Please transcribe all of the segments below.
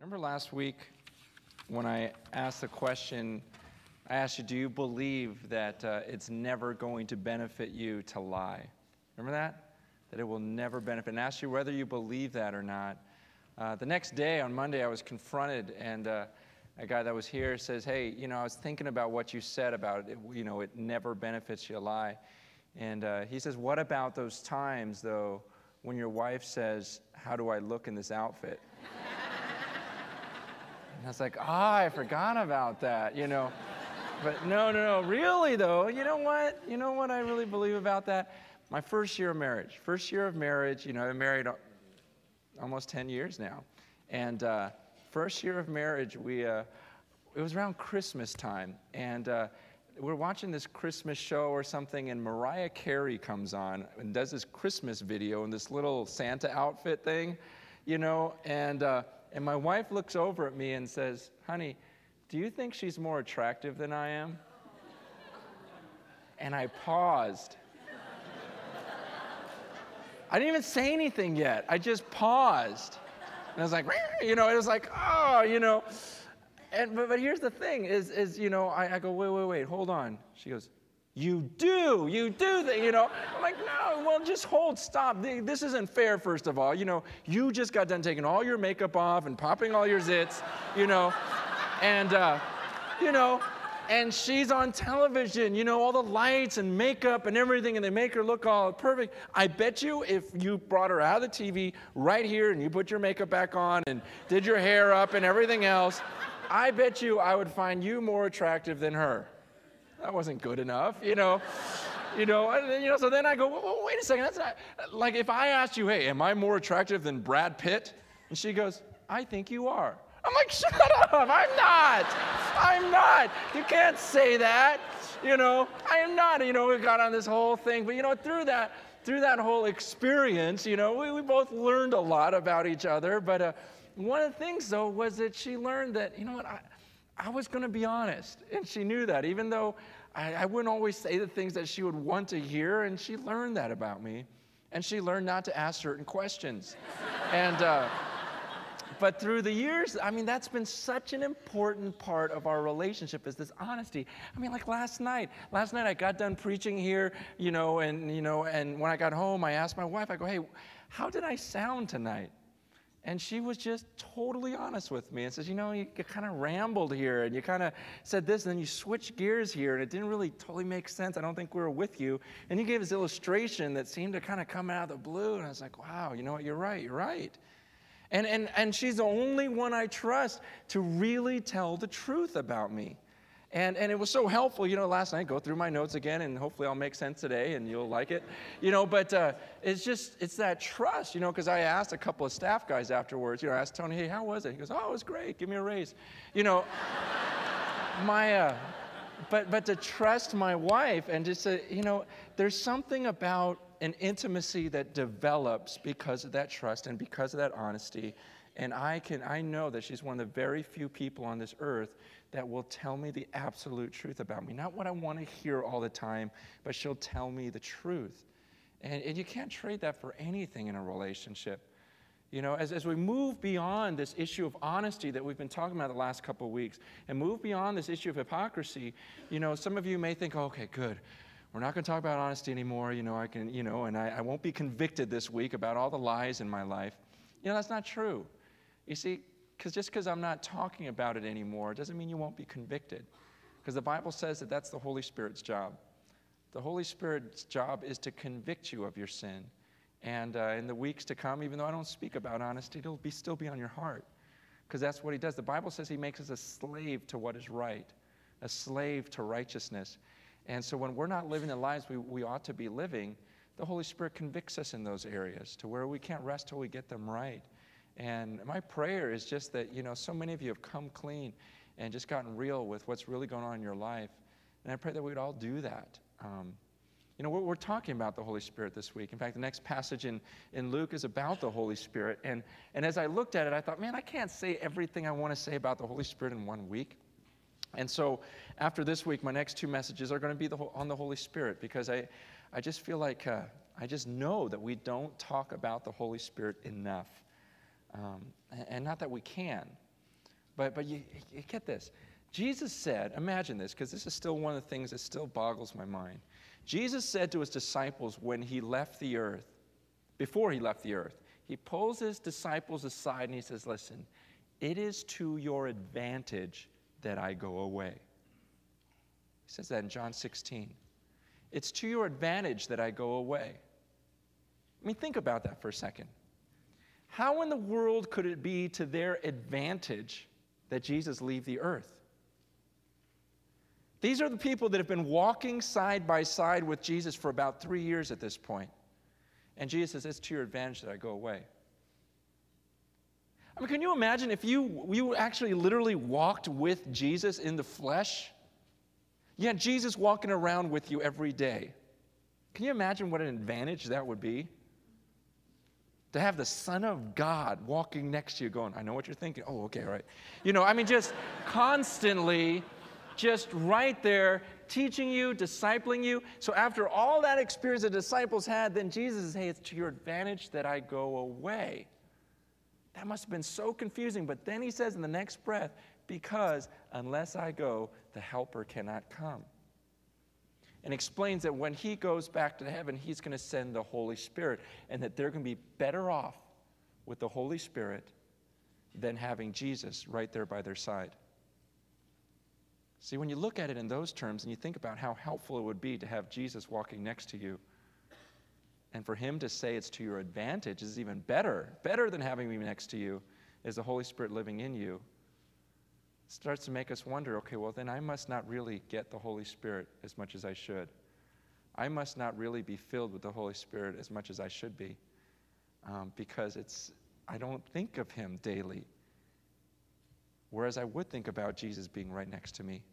Remember last week when I asked the question, I asked you, do you believe that uh, it's never going to benefit you to lie? Remember that? That it will never benefit. And I asked you whether you believe that or not. Uh, the next day, on Monday, I was confronted, and uh, a guy that was here says, Hey, you know, I was thinking about what you said about it, you know, it never benefits you to lie. And uh, he says, What about those times, though, when your wife says, How do I look in this outfit? And I was like, ah, I forgot about that, you know. But no, no, no, really though, you know what? You know what I really believe about that? My first year of marriage, first year of marriage, you know, I've married almost 10 years now. And uh, first year of marriage, we, uh, it was around Christmas time. And uh, we're watching this Christmas show or something, and Mariah Carey comes on and does this Christmas video in this little Santa outfit thing, you know, and uh, and my wife looks over at me and says, Honey, do you think she's more attractive than I am? And I paused. I didn't even say anything yet. I just paused. And I was like, you know, it was like, oh, you know. And but, but here's the thing is, is you know, I, I go, wait, wait, wait, hold on. She goes, you do, you do that, you know. I'm like, no, well, just hold, stop. This isn't fair, first of all. You know, you just got done taking all your makeup off and popping all your zits, you know, and, uh, you know, and she's on television, you know, all the lights and makeup and everything, and they make her look all perfect. I bet you if you brought her out of the TV right here and you put your makeup back on and did your hair up and everything else, I bet you I would find you more attractive than her that wasn't good enough, you know. you know, and, you know, so then I go, well, wait a second, that's not, like if I asked you, hey, am I more attractive than Brad Pitt? And she goes, I think you are. I'm like, shut up, I'm not. I'm not. You can't say that. You know, I am not. You know, we got on this whole thing, but you know, through that, through that whole experience, you know, we, we both learned a lot about each other. But uh, one of the things, though, was that she learned that, you know what, I, I was going to be honest. And she knew that, even though I, I, wouldn't always say the things that she would want to hear. And she learned that about me. And she learned not to ask certain questions. and, uh, but through the years, I mean, that's been such an important part of our relationship is this honesty. I mean, like last night, last night I got done preaching here, you know, and, you know, and when I got home, I asked my wife, I go, hey, how did I sound tonight? And she was just totally honest with me and says, You know, you, you kind of rambled here and you kind of said this and then you switched gears here and it didn't really totally make sense. I don't think we were with you. And you gave this illustration that seemed to kind of come out of the blue. And I was like, Wow, you know what? You're right. You're right. And, and, and she's the only one I trust to really tell the truth about me. And, and it was so helpful, you know, last night, go through my notes again, and hopefully I'll make sense today and you'll like it. You know, but uh, it's just, it's that trust, you know, because I asked a couple of staff guys afterwards, you know, I asked Tony, hey, how was it? He goes, oh, it was great, give me a raise. You know, my, uh, but, but to trust my wife and just say, you know, there's something about an intimacy that develops because of that trust and because of that honesty. And I can, I know that she's one of the very few people on this earth that will tell me the absolute truth about me. Not what I want to hear all the time, but she'll tell me the truth. And, and you can't trade that for anything in a relationship. You know, as, as we move beyond this issue of honesty that we've been talking about the last couple of weeks and move beyond this issue of hypocrisy, you know, some of you may think, oh, okay, good. We're not going to talk about honesty anymore. You know, I can, you know, and I, I won't be convicted this week about all the lies in my life. You know, that's not true. You see, because just because I'm not talking about it anymore doesn't mean you won't be convicted. Because the Bible says that that's the Holy Spirit's job. The Holy Spirit's job is to convict you of your sin. And uh, in the weeks to come, even though I don't speak about honesty, it'll be, still be on your heart. Because that's what He does. The Bible says He makes us a slave to what is right, a slave to righteousness. And so when we're not living the lives we, we ought to be living, the Holy Spirit convicts us in those areas to where we can't rest till we get them right. And my prayer is just that, you know, so many of you have come clean and just gotten real with what's really going on in your life. And I pray that we'd all do that. Um, you know, we're, we're, talking about the Holy Spirit this week. In fact, the next passage in, in Luke is about the Holy Spirit. And, and as I looked at it, I thought, man, I can't say everything I want to say about the Holy Spirit in one week. And so after this week, my next two messages are going to be the, on the Holy Spirit because I, I just feel like uh, I just know that we don't talk about the Holy Spirit enough. Um, and not that we can, But, but you, you get this. Jesus said, imagine this, because this is still one of the things that still boggles my mind. Jesus said to his disciples when he left the earth, before he left the earth, he pulls his disciples aside and he says, Listen, it is to your advantage that I go away. He says that in John 16. It's to your advantage that I go away. I mean, think about that for a second. How in the world could it be to their advantage that Jesus leave the earth? These are the people that have been walking side by side with Jesus for about three years at this point. And Jesus says, It's to your advantage that I go away. I mean, can you imagine if you, you actually literally walked with Jesus in the flesh? Yeah, Jesus walking around with you every day. Can you imagine what an advantage that would be? To have the Son of God walking next to you, going, I know what you're thinking. Oh, okay, right. You know, I mean, just constantly, just right there, teaching you, discipling you. So, after all that experience the disciples had, then Jesus says, Hey, it's to your advantage that I go away. That must have been so confusing. But then he says in the next breath, because unless I go, the helper cannot come. And explains that when he goes back to heaven, he's going to send the Holy Spirit, and that they're going to be better off with the Holy Spirit than having Jesus right there by their side. See, when you look at it in those terms and you think about how helpful it would be to have Jesus walking next to you, and for him to say it's to your advantage is even better, better than having me next to you, is the Holy Spirit living in you. Starts to make us wonder okay, well, then I must not really get the Holy Spirit as much as I should. I must not really be filled with the Holy Spirit as much as I should be um, because it's, I don't think of him daily. Whereas I would think about Jesus being right next to me.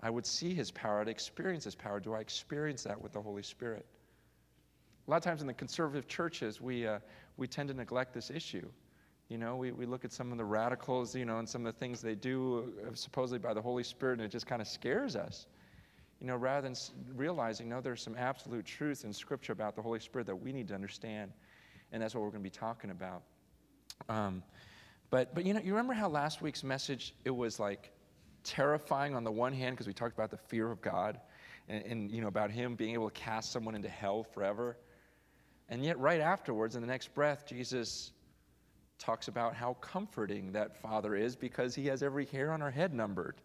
I would see his power, I'd experience his power. Do I experience that with the Holy Spirit? A lot of times in the conservative churches, we, uh, we tend to neglect this issue. You know, we, we look at some of the radicals, you know, and some of the things they do uh, supposedly by the Holy Spirit, and it just kind of scares us. You know, rather than realizing, no, there's some absolute truth in Scripture about the Holy Spirit that we need to understand, and that's what we're going to be talking about. Um, but, but you know, you remember how last week's message, it was like terrifying on the one hand, because we talked about the fear of God, and, and, you know, about Him being able to cast someone into hell forever. And yet, right afterwards, in the next breath, Jesus talks about how comforting that Father is because he has every hair on our head numbered.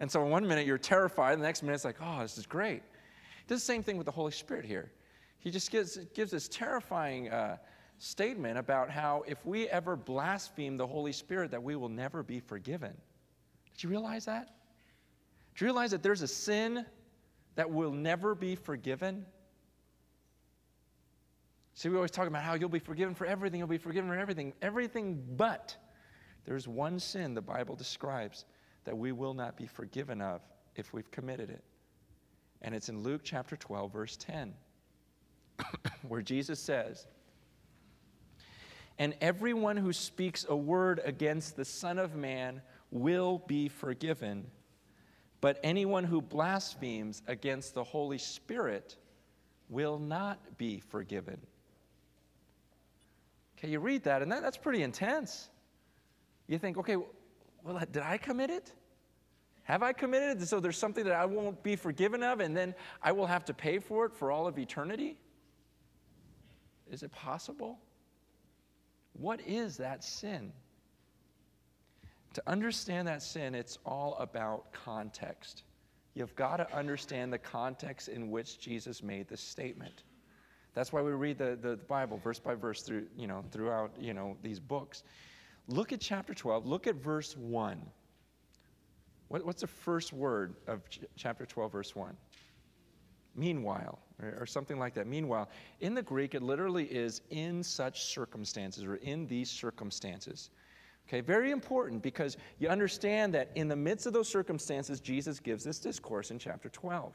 And so, one minute, you're terrified, and the next minute, it's like, oh, this is great. He does the same thing with the Holy Spirit here. He just gives, gives this terrifying uh, statement about how if we ever blaspheme the Holy Spirit, that we will never be forgiven. Did you realize that? Do you realize that there's a sin that will never be forgiven? See, we always talk about how you'll be forgiven for everything, you'll be forgiven for everything, everything but there's one sin the Bible describes that we will not be forgiven of if we've committed it. And it's in Luke chapter 12, verse 10, where Jesus says, And everyone who speaks a word against the Son of Man will be forgiven, but anyone who blasphemes against the Holy Spirit will not be forgiven. Okay, you read that, and that, that's pretty intense. You think, okay, well, did I commit it? Have I committed it? So there's something that I won't be forgiven of, and then I will have to pay for it for all of eternity? Is it possible? What is that sin? To understand that sin, it's all about context. You've got to understand the context in which Jesus made the statement. That's why we read the, the, Bible verse by verse through, you know, throughout you know, these books. Look at chapter 12. Look at verse 1. What, what's the first word of ch- chapter 12, verse 1? Meanwhile, or something like that. Meanwhile, in the Greek, it literally is in such circumstances or in these circumstances. Okay, very important because you understand that in the midst of those circumstances, Jesus gives this discourse in chapter 12.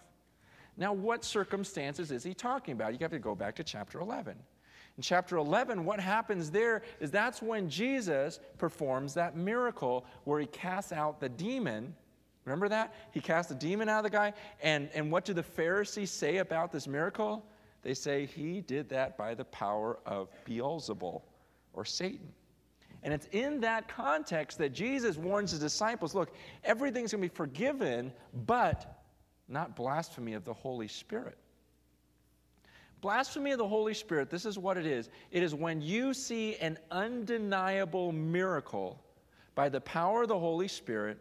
Now, what circumstances is he talking about? You have to go back to chapter 11. In chapter 11, what happens there is that's when Jesus performs that miracle where he casts out the demon. Remember that? He casts the demon out of the guy. And, and what do the Pharisees say about this miracle? They say he did that by the power of Beelzebul or Satan. And it's in that context that Jesus warns his disciples look, everything's going to be forgiven, but not blasphemy of the Holy Spirit. Blasphemy of the Holy Spirit, this is what it is it is when you see an undeniable miracle by the power of the Holy Spirit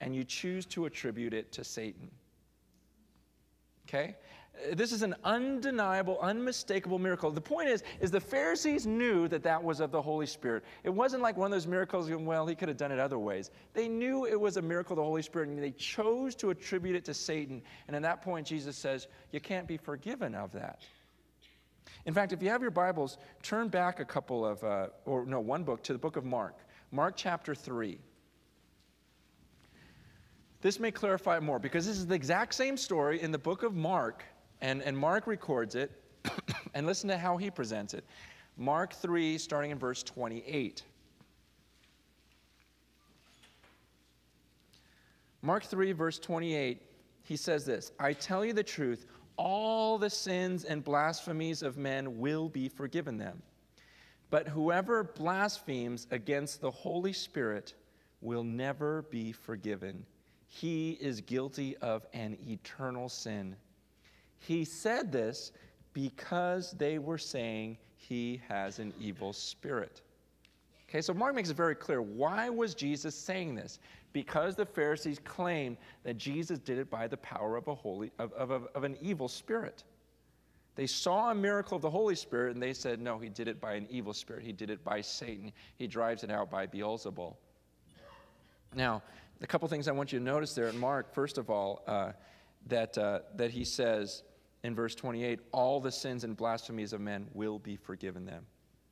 and you choose to attribute it to Satan. Okay? This is an undeniable, unmistakable miracle. The point is, is the Pharisees knew that that was of the Holy Spirit. It wasn't like one of those miracles, well, he could have done it other ways. They knew it was a miracle of the Holy Spirit, and they chose to attribute it to Satan. And at that point, Jesus says, you can't be forgiven of that. In fact, if you have your Bibles, turn back a couple of, uh, or no, one book to the book of Mark, Mark chapter 3. This may clarify more because this is the exact same story in the book of Mark and, and Mark records it, and listen to how he presents it. Mark 3, starting in verse 28. Mark 3, verse 28, he says this I tell you the truth, all the sins and blasphemies of men will be forgiven them. But whoever blasphemes against the Holy Spirit will never be forgiven. He is guilty of an eternal sin. He said this because they were saying he has an evil spirit. Okay, so Mark makes it very clear. Why was Jesus saying this? Because the Pharisees claimed that Jesus did it by the power of, a holy, of, of, of an evil spirit. They saw a miracle of the Holy Spirit and they said, no, he did it by an evil spirit. He did it by Satan. He drives it out by Beelzebul. Now, a couple things I want you to notice there in Mark. First of all, uh, that, uh, that he says in verse 28 all the sins and blasphemies of men will be forgiven them.